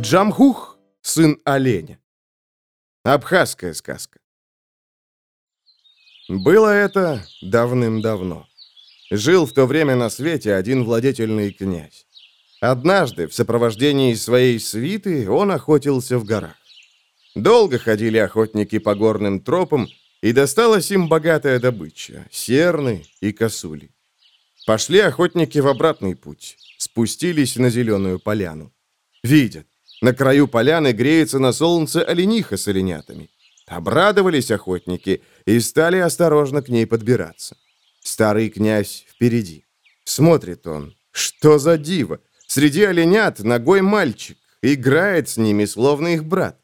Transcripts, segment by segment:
Джамхух, сын оленя. Абхазская сказка. Было это давным-давно. Жил в то время на свете один владетельный князь. Однажды в сопровождении своей свиты он охотился в горах. Долго ходили охотники по горным тропам, и досталась им богатая добыча — серны и косули. Пошли охотники в обратный путь, спустились на зеленую поляну. Видят, на краю поляны греется на солнце олениха с оленятами. Обрадовались охотники и стали осторожно к ней подбираться. Старый князь впереди. Смотрит он. Что за диво? Среди оленят ногой мальчик. Играет с ними, словно их брат.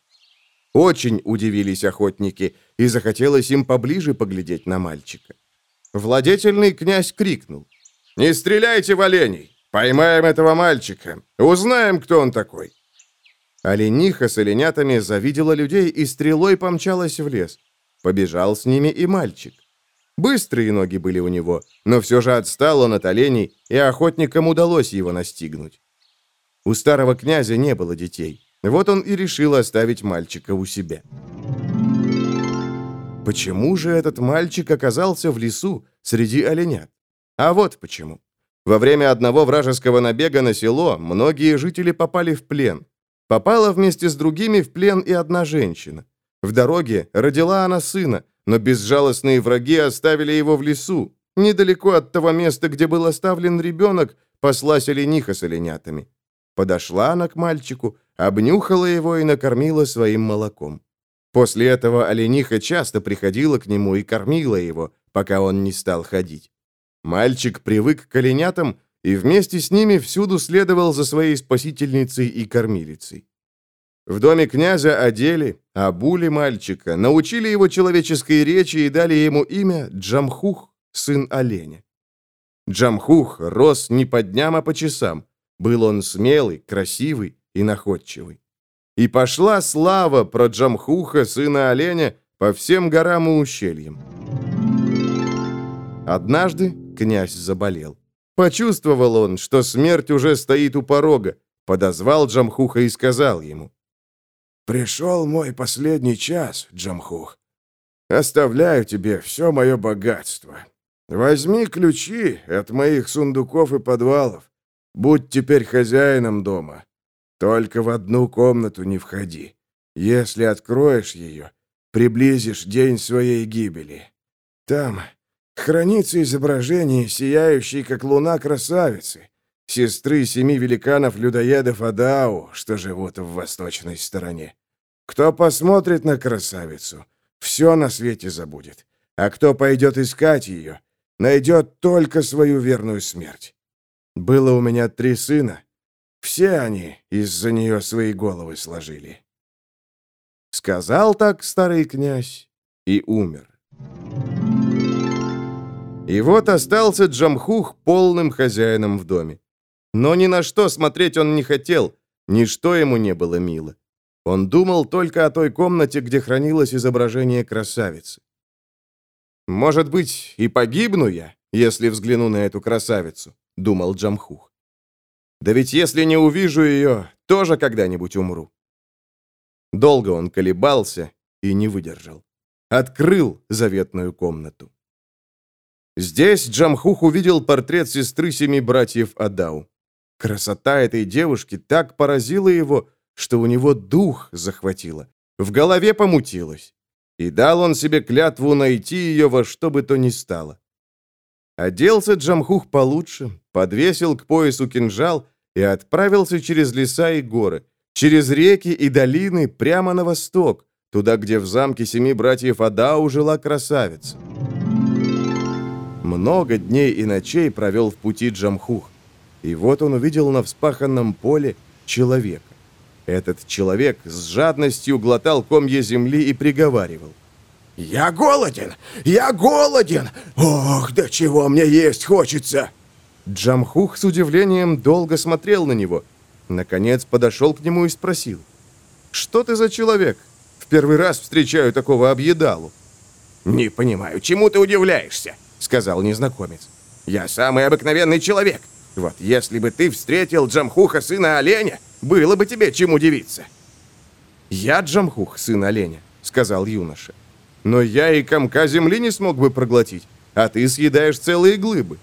Очень удивились охотники, и захотелось им поближе поглядеть на мальчика. Владетельный князь крикнул. «Не стреляйте в оленей! Поймаем этого мальчика! Узнаем, кто он такой!» Олениха с оленятами завидела людей и стрелой помчалась в лес. Побежал с ними и мальчик. Быстрые ноги были у него, но все же отстал он от оленей, и охотникам удалось его настигнуть. У старого князя не было детей. Вот он и решил оставить мальчика у себя. Почему же этот мальчик оказался в лесу среди оленят? А вот почему. Во время одного вражеского набега на село многие жители попали в плен. Попала вместе с другими в плен и одна женщина. В дороге родила она сына, но безжалостные враги оставили его в лесу. Недалеко от того места, где был оставлен ребенок, послась олениха с оленятами. Подошла она к мальчику, обнюхала его и накормила своим молоком. После этого олениха часто приходила к нему и кормила его, пока он не стал ходить. Мальчик привык к оленятам и вместе с ними всюду следовал за своей спасительницей и кормилицей. В доме князя одели, обули мальчика, научили его человеческой речи и дали ему имя Джамхух, сын оленя. Джамхух рос не по дням, а по часам. Был он смелый, красивый и находчивый. И пошла слава про Джамхуха, сына оленя, по всем горам и ущельям. Однажды князь заболел. Почувствовал он, что смерть уже стоит у порога, подозвал Джамхуха и сказал ему, «Пришел мой последний час, Джамхух. Оставляю тебе все мое богатство. Возьми ключи от моих сундуков и подвалов. Будь теперь хозяином дома. Только в одну комнату не входи. Если откроешь ее, приблизишь день своей гибели. Там хранится изображение сияющей, как луна, красавицы, сестры семи великанов-людоедов Адау, что живут в восточной стороне. Кто посмотрит на красавицу, все на свете забудет. А кто пойдет искать ее, найдет только свою верную смерть. Было у меня три сына, все они из-за нее свои головы сложили. Сказал так старый князь и умер. И вот остался Джамхух полным хозяином в доме. Но ни на что смотреть он не хотел, ничто ему не было мило. Он думал только о той комнате, где хранилось изображение красавицы. «Может быть, и погибну я, если взгляну на эту красавицу», — думал Джамхух. Да ведь если не увижу ее, тоже когда-нибудь умру. Долго он колебался и не выдержал. Открыл заветную комнату. Здесь Джамхух увидел портрет сестры семи братьев Адау. Красота этой девушки так поразила его, что у него дух захватило, в голове помутилось. И дал он себе клятву найти ее во что бы то ни стало. Оделся Джамхух получше, подвесил к поясу кинжал и отправился через леса и горы, через реки и долины прямо на восток, туда, где в замке семи братьев Адау жила красавица. Много дней и ночей провел в пути Джамхух, и вот он увидел на вспаханном поле человека. Этот человек с жадностью глотал комья земли и приговаривал. «Я голоден! Я голоден! Ох, до чего мне есть хочется!» Джамхух с удивлением долго смотрел на него. Наконец подошел к нему и спросил. «Что ты за человек? В первый раз встречаю такого объедалу». «Не понимаю, чему ты удивляешься?» — сказал незнакомец. «Я самый обыкновенный человек. Вот если бы ты встретил Джамхуха, сына оленя, было бы тебе чем удивиться. «Я Джамхух, сын оленя», — сказал юноша. «Но я и комка земли не смог бы проглотить, а ты съедаешь целые глыбы».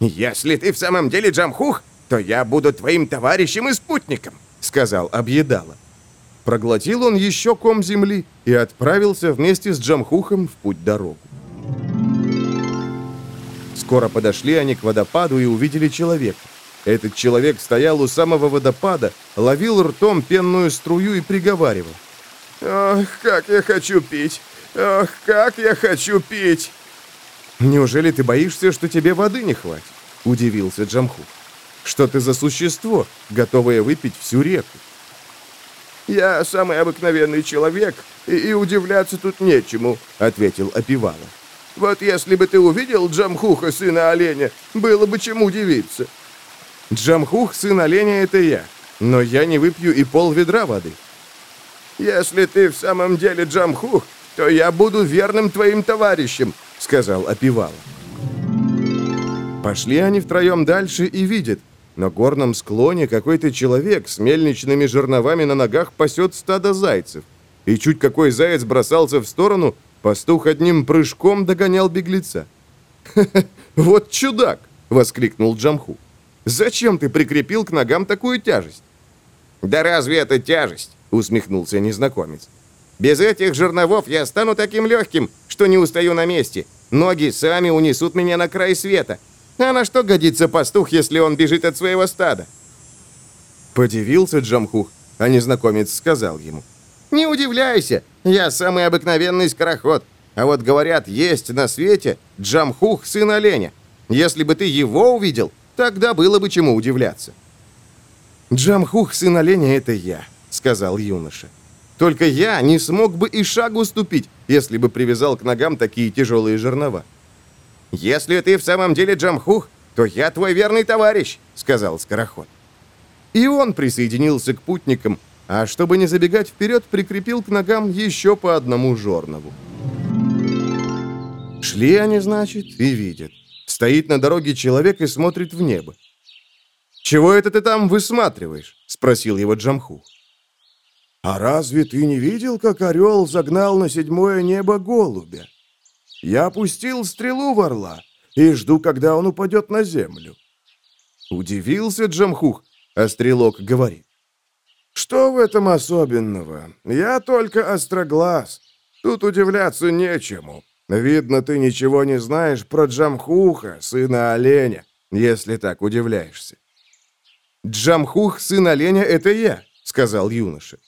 «Если ты в самом деле Джамхух, то я буду твоим товарищем и спутником», — сказал Объедала. Проглотил он еще ком земли и отправился вместе с Джамхухом в путь-дорогу. Скоро подошли они к водопаду и увидели человека. Этот человек стоял у самого водопада, ловил ртом пенную струю и приговаривал. «Ох, как я хочу пить! Ох, как я хочу пить!» «Неужели ты боишься, что тебе воды не хватит?» – удивился Джамху. «Что ты за существо, готовое выпить всю реку?» «Я самый обыкновенный человек, и, и удивляться тут нечему», — ответил Опивала. «Вот если бы ты увидел Джамхуха, сына оленя, было бы чему удивиться». «Джамхух, сын оленя, это я, но я не выпью и пол ведра воды». «Если ты в самом деле Джамхух, то я буду верным твоим товарищем», — сказал Опивала. Пошли они втроем дальше и видят, на горном склоне какой-то человек с мельничными жерновами на ногах пасет стадо зайцев. И чуть какой заяц бросался в сторону, пастух одним прыжком догонял беглеца. вот чудак!» — воскликнул Джамху. «Зачем ты прикрепил к ногам такую тяжесть?» «Да разве это тяжесть?» — усмехнулся незнакомец. «Без этих жерновов я стану таким легким, что не устаю на месте. Ноги сами унесут меня на край света. А на что годится пастух, если он бежит от своего стада?» Подивился Джамхух, а незнакомец сказал ему. «Не удивляйся, я самый обыкновенный скороход. А вот говорят, есть на свете Джамхух, сын оленя. Если бы ты его увидел, тогда было бы чему удивляться». «Джамхух, сын оленя, это я», — сказал юноша. «Только я не смог бы и шагу ступить, если бы привязал к ногам такие тяжелые жернова». «Если ты в самом деле Джамхух, то я твой верный товарищ», — сказал Скороход. И он присоединился к путникам, а чтобы не забегать вперед, прикрепил к ногам еще по одному жорнову. Шли они, значит, и видят. Стоит на дороге человек и смотрит в небо. «Чего это ты там высматриваешь?» — спросил его Джамхух. «А разве ты не видел, как орел загнал на седьмое небо голубя?» Я пустил стрелу в орла и жду, когда он упадет на землю. Удивился Джамхух, а стрелок говорит. Что в этом особенного? Я только остроглаз. Тут удивляться нечему. Видно, ты ничего не знаешь про Джамхуха, сына оленя, если так удивляешься. Джамхух, сын оленя, это я, сказал юноша.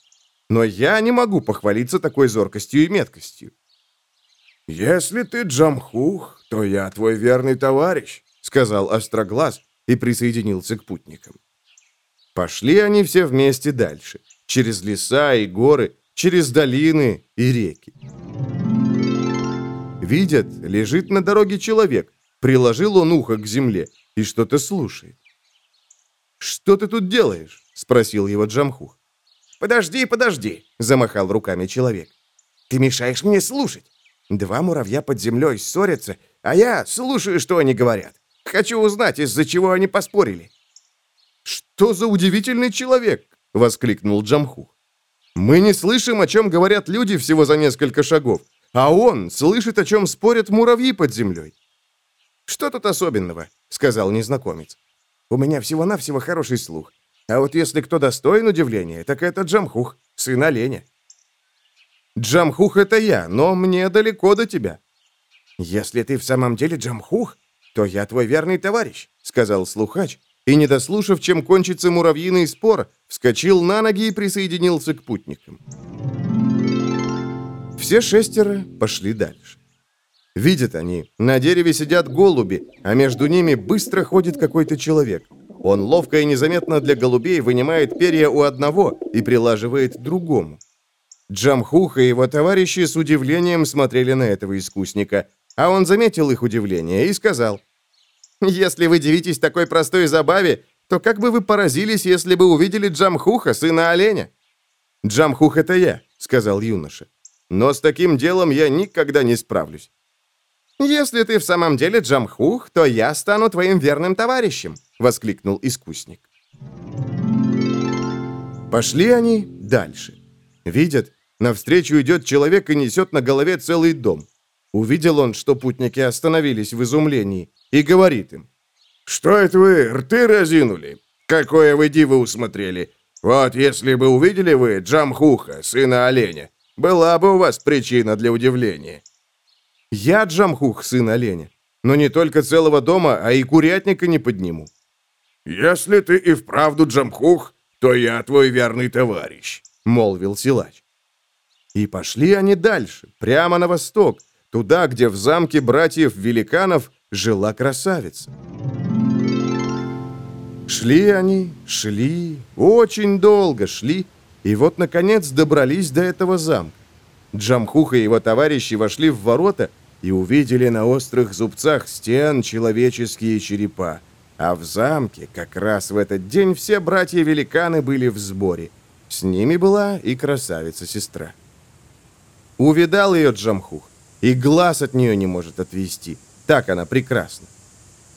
Но я не могу похвалиться такой зоркостью и меткостью. «Если ты Джамхух, то я твой верный товарищ», — сказал Остроглаз и присоединился к путникам. Пошли они все вместе дальше, через леса и горы, через долины и реки. Видят, лежит на дороге человек, приложил он ухо к земле и что-то слушает. «Что ты тут делаешь?» — спросил его Джамхух. «Подожди, подожди!» — замахал руками человек. «Ты мешаешь мне слушать. Два муравья под землей ссорятся, а я слушаю, что они говорят. Хочу узнать, из-за чего они поспорили». «Что за удивительный человек?» — воскликнул Джамхух. «Мы не слышим, о чем говорят люди всего за несколько шагов, а он слышит, о чем спорят муравьи под землей». «Что тут особенного?» — сказал незнакомец. «У меня всего-навсего хороший слух. А вот если кто достоин удивления, так это Джамхух, сын оленя». Джамхух — это я, но мне далеко до тебя». «Если ты в самом деле Джамхух, то я твой верный товарищ», — сказал слухач, и, не дослушав, чем кончится муравьиный спор, вскочил на ноги и присоединился к путникам. Все шестеро пошли дальше. Видят они, на дереве сидят голуби, а между ними быстро ходит какой-то человек. Он ловко и незаметно для голубей вынимает перья у одного и прилаживает другому. Джамхух и его товарищи с удивлением смотрели на этого искусника, а он заметил их удивление и сказал, «Если вы дивитесь такой простой забаве, то как бы вы поразились, если бы увидели Джамхуха, сына оленя?» «Джамхух — это я», — сказал юноша. «Но с таким делом я никогда не справлюсь». «Если ты в самом деле Джамхух, то я стану твоим верным товарищем», — воскликнул искусник. Пошли они дальше. Видят, навстречу идет человек и несет на голове целый дом. Увидел он, что путники остановились в изумлении, и говорит им. «Что это вы, рты разинули? Какое вы диво усмотрели? Вот если бы увидели вы Джамхуха, сына оленя, была бы у вас причина для удивления». «Я Джамхух, сын оленя, но не только целого дома, а и курятника не подниму». «Если ты и вправду Джамхух, то я твой верный товарищ», — молвил силач. И пошли они дальше, прямо на восток, туда, где в замке братьев-великанов жила красавица. Шли они, шли, очень долго шли, и вот, наконец, добрались до этого замка. Джамхуха и его товарищи вошли в ворота и увидели на острых зубцах стен человеческие черепа. А в замке как раз в этот день все братья-великаны были в сборе. С ними была и красавица-сестра. Увидал ее Джамхух, и глаз от нее не может отвести. Так она прекрасна.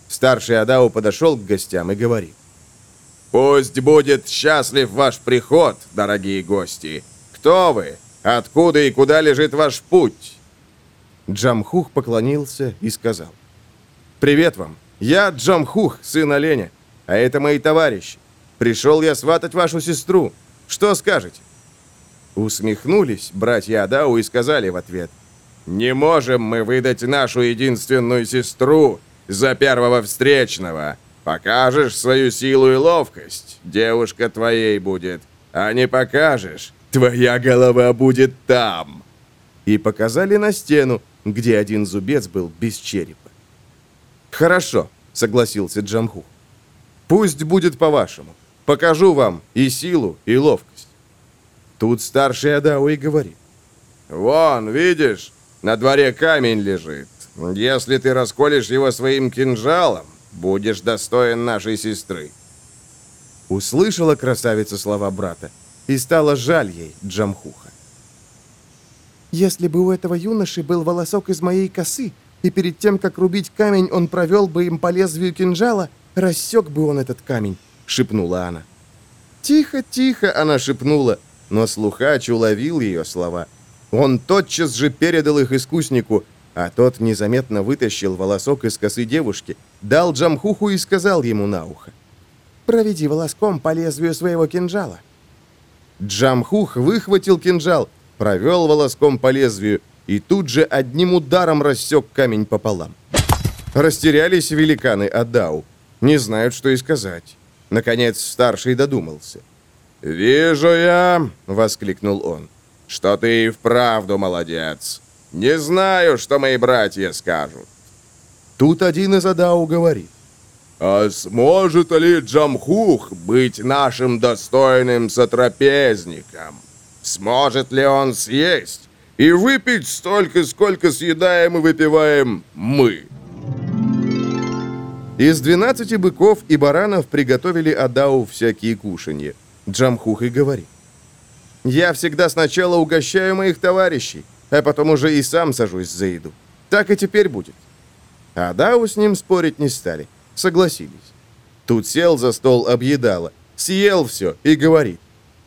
Старший Адау подошел к гостям и говорит. «Пусть будет счастлив ваш приход, дорогие гости. Кто вы? Откуда и куда лежит ваш путь?» Джамхух поклонился и сказал. «Привет вам. Я Джамхух, сын оленя, а это мои товарищи. Пришел я сватать вашу сестру. Что скажете?» Усмехнулись братья Адау и сказали в ответ. «Не можем мы выдать нашу единственную сестру за первого встречного. Покажешь свою силу и ловкость, девушка твоей будет. А не покажешь, твоя голова будет там». И показали на стену, где один зубец был без черепа. «Хорошо», — согласился Джамху. «Пусть будет по-вашему. Покажу вам и силу, и ловкость». Тут старший Адау и говорит. «Вон, видишь, на дворе камень лежит. Если ты расколешь его своим кинжалом, будешь достоин нашей сестры». Услышала красавица слова брата, и стало жаль ей Джамхуха. «Если бы у этого юноши был волосок из моей косы, и перед тем, как рубить камень, он провел бы им по лезвию кинжала, рассек бы он этот камень», — шепнула она. «Тихо, тихо!» — она шепнула, но слухач уловил ее слова. Он тотчас же передал их искуснику, а тот незаметно вытащил волосок из косы девушки, дал Джамхуху и сказал ему на ухо. «Проведи волоском по лезвию своего кинжала». Джамхух выхватил кинжал, провел волоском по лезвию и тут же одним ударом рассек камень пополам. Растерялись великаны Адау. Не знают, что и сказать. Наконец старший додумался. «Вижу я!» — воскликнул он. «Что ты и вправду молодец! Не знаю, что мои братья скажут!» Тут один из Адау говорит. «А сможет ли Джамхух быть нашим достойным сотрапезником? Сможет ли он съесть и выпить столько, сколько съедаем и выпиваем мы?» Из двенадцати быков и баранов приготовили Адау всякие кушанья. Джамхух и говорит. «Я всегда сначала угощаю моих товарищей, а потом уже и сам сажусь за еду. Так и теперь будет». Адау с ним спорить не стали, согласились. Тут сел за стол объедала, съел все и говорит.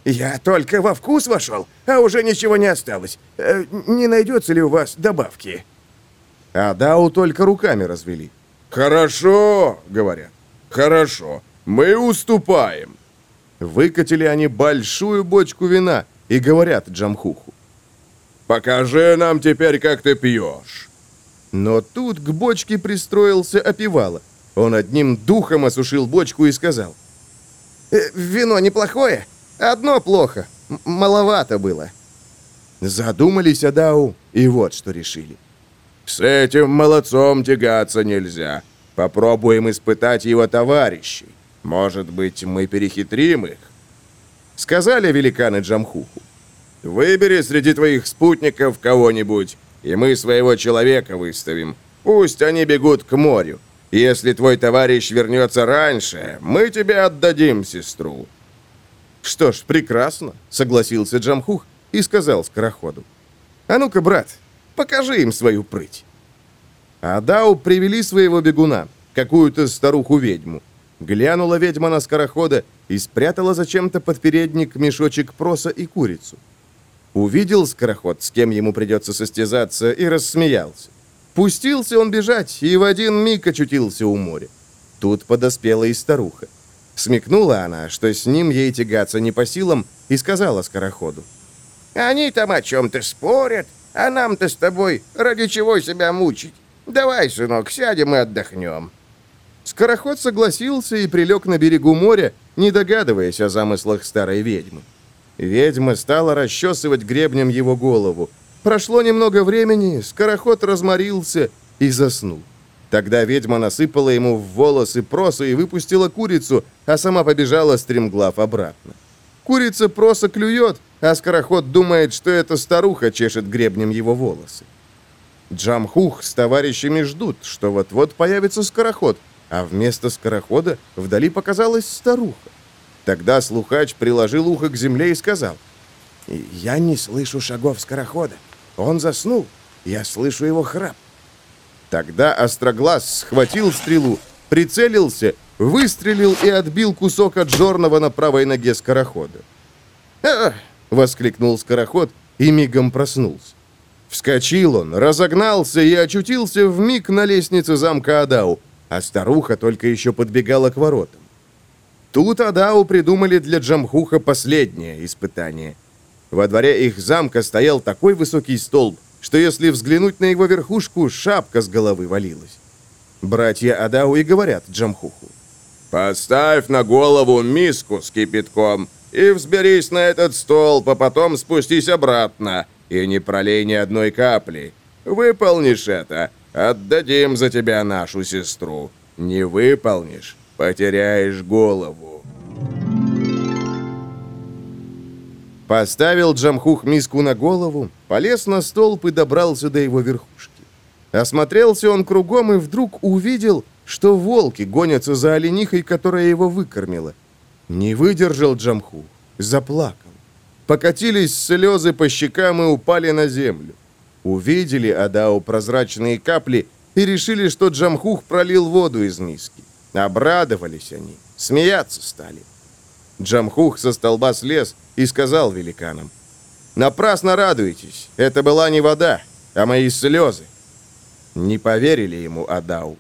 «Я только во вкус вошел, а уже ничего не осталось. Э, не найдется ли у вас добавки?» Адау только руками развели. «Хорошо», — говорят, — «хорошо, мы уступаем». Выкатили они большую бочку вина и говорят Джамхуху. «Покажи нам теперь, как ты пьешь». Но тут к бочке пристроился опивало. Он одним духом осушил бочку и сказал. «Э, «Вино неплохое, одно плохо, М маловато было». Задумались Адау, и вот что решили. «С этим молодцом тягаться нельзя. Попробуем испытать его товарищей. Может быть, мы перехитрим их?» Сказали великаны Джамхуху. «Выбери среди твоих спутников кого-нибудь, и мы своего человека выставим. Пусть они бегут к морю. Если твой товарищ вернется раньше, мы тебе отдадим сестру». «Что ж, прекрасно», — согласился Джамхух и сказал скороходу. «А ну-ка, брат, покажи им свою прыть». Адау привели своего бегуна, какую-то старуху-ведьму. Глянула ведьма на скорохода и спрятала зачем-то под передник мешочек проса и курицу. Увидел скороход, с кем ему придется состязаться, и рассмеялся. Пустился он бежать, и в один миг очутился у моря. Тут подоспела и старуха. Смекнула она, что с ним ей тягаться не по силам, и сказала скороходу. «Они там о чем-то спорят, а нам-то с тобой ради чего себя мучить? Давай, сынок, сядем и отдохнем». Скороход согласился и прилег на берегу моря, не догадываясь о замыслах старой ведьмы. Ведьма стала расчесывать гребнем его голову. Прошло немного времени, скороход разморился и заснул. Тогда ведьма насыпала ему в волосы проса и выпустила курицу, а сама побежала стремглав обратно. Курица проса клюет, а скороход думает, что эта старуха чешет гребнем его волосы. Джамхух с товарищами ждут, что вот-вот появится скороход, а вместо скорохода вдали показалась старуха. Тогда слухач приложил ухо к земле и сказал, «Я не слышу шагов скорохода. Он заснул. Я слышу его храп». Тогда Остроглаз схватил стрелу, прицелился, выстрелил и отбил кусок от жорного на правой ноге скорохода. «Ах!» — воскликнул скороход и мигом проснулся. Вскочил он, разогнался и очутился в миг на лестнице замка Адау, а старуха только еще подбегала к воротам. Тут Адау придумали для Джамхуха последнее испытание. Во дворе их замка стоял такой высокий столб, что если взглянуть на его верхушку, шапка с головы валилась. Братья Адау и говорят Джамхуху. «Поставь на голову миску с кипятком и взберись на этот столб, а потом спустись обратно, и не пролей ни одной капли. Выполнишь это, Отдадим за тебя нашу сестру. Не выполнишь, потеряешь голову. Поставил Джамхух миску на голову, полез на столб и добрался до его верхушки. Осмотрелся он кругом и вдруг увидел, что волки гонятся за оленихой, которая его выкормила. Не выдержал Джамхух, заплакал. Покатились слезы по щекам и упали на землю. Увидели Адау прозрачные капли и решили, что Джамхух пролил воду из миски. Обрадовались они, смеяться стали. Джамхух со столба слез и сказал великанам, «Напрасно радуетесь, это была не вода, а мои слезы». Не поверили ему Адау.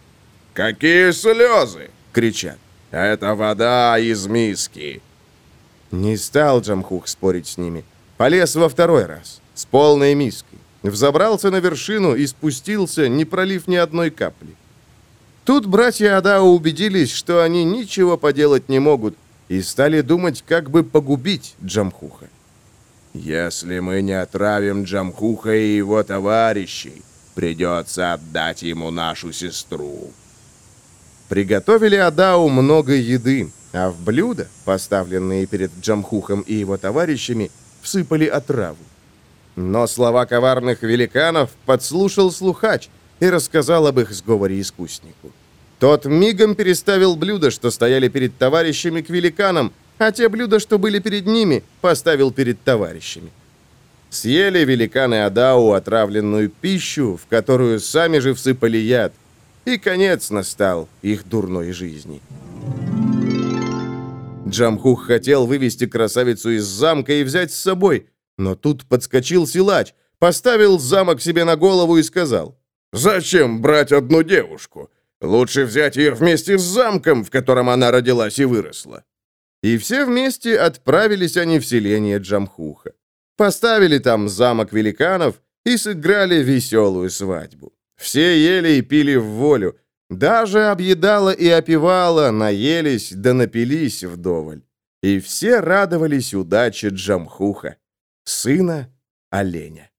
«Какие слезы?» — кричат. «Это вода из миски». Не стал Джамхух спорить с ними. Полез во второй раз, с полной миской. Взобрался на вершину и спустился, не пролив ни одной капли. Тут братья Адао убедились, что они ничего поделать не могут, и стали думать, как бы погубить Джамхуха. «Если мы не отравим Джамхуха и его товарищей, придется отдать ему нашу сестру». Приготовили Адау много еды, а в блюда, поставленные перед Джамхухом и его товарищами, всыпали отраву. Но слова коварных великанов подслушал слухач и рассказал об их сговоре искуснику. Тот мигом переставил блюда, что стояли перед товарищами, к великанам, а те блюда, что были перед ними, поставил перед товарищами. Съели великаны Адау отравленную пищу, в которую сами же всыпали яд, и конец настал их дурной жизни. Джамхух хотел вывести красавицу из замка и взять с собой, но тут подскочил силач, поставил замок себе на голову и сказал, «Зачем брать одну девушку? Лучше взять ее вместе с замком, в котором она родилась и выросла». И все вместе отправились они в селение Джамхуха. Поставили там замок великанов и сыграли веселую свадьбу. Все ели и пили в волю, даже объедала и опивала, наелись да напились вдоволь. И все радовались удаче Джамхуха сына оленя.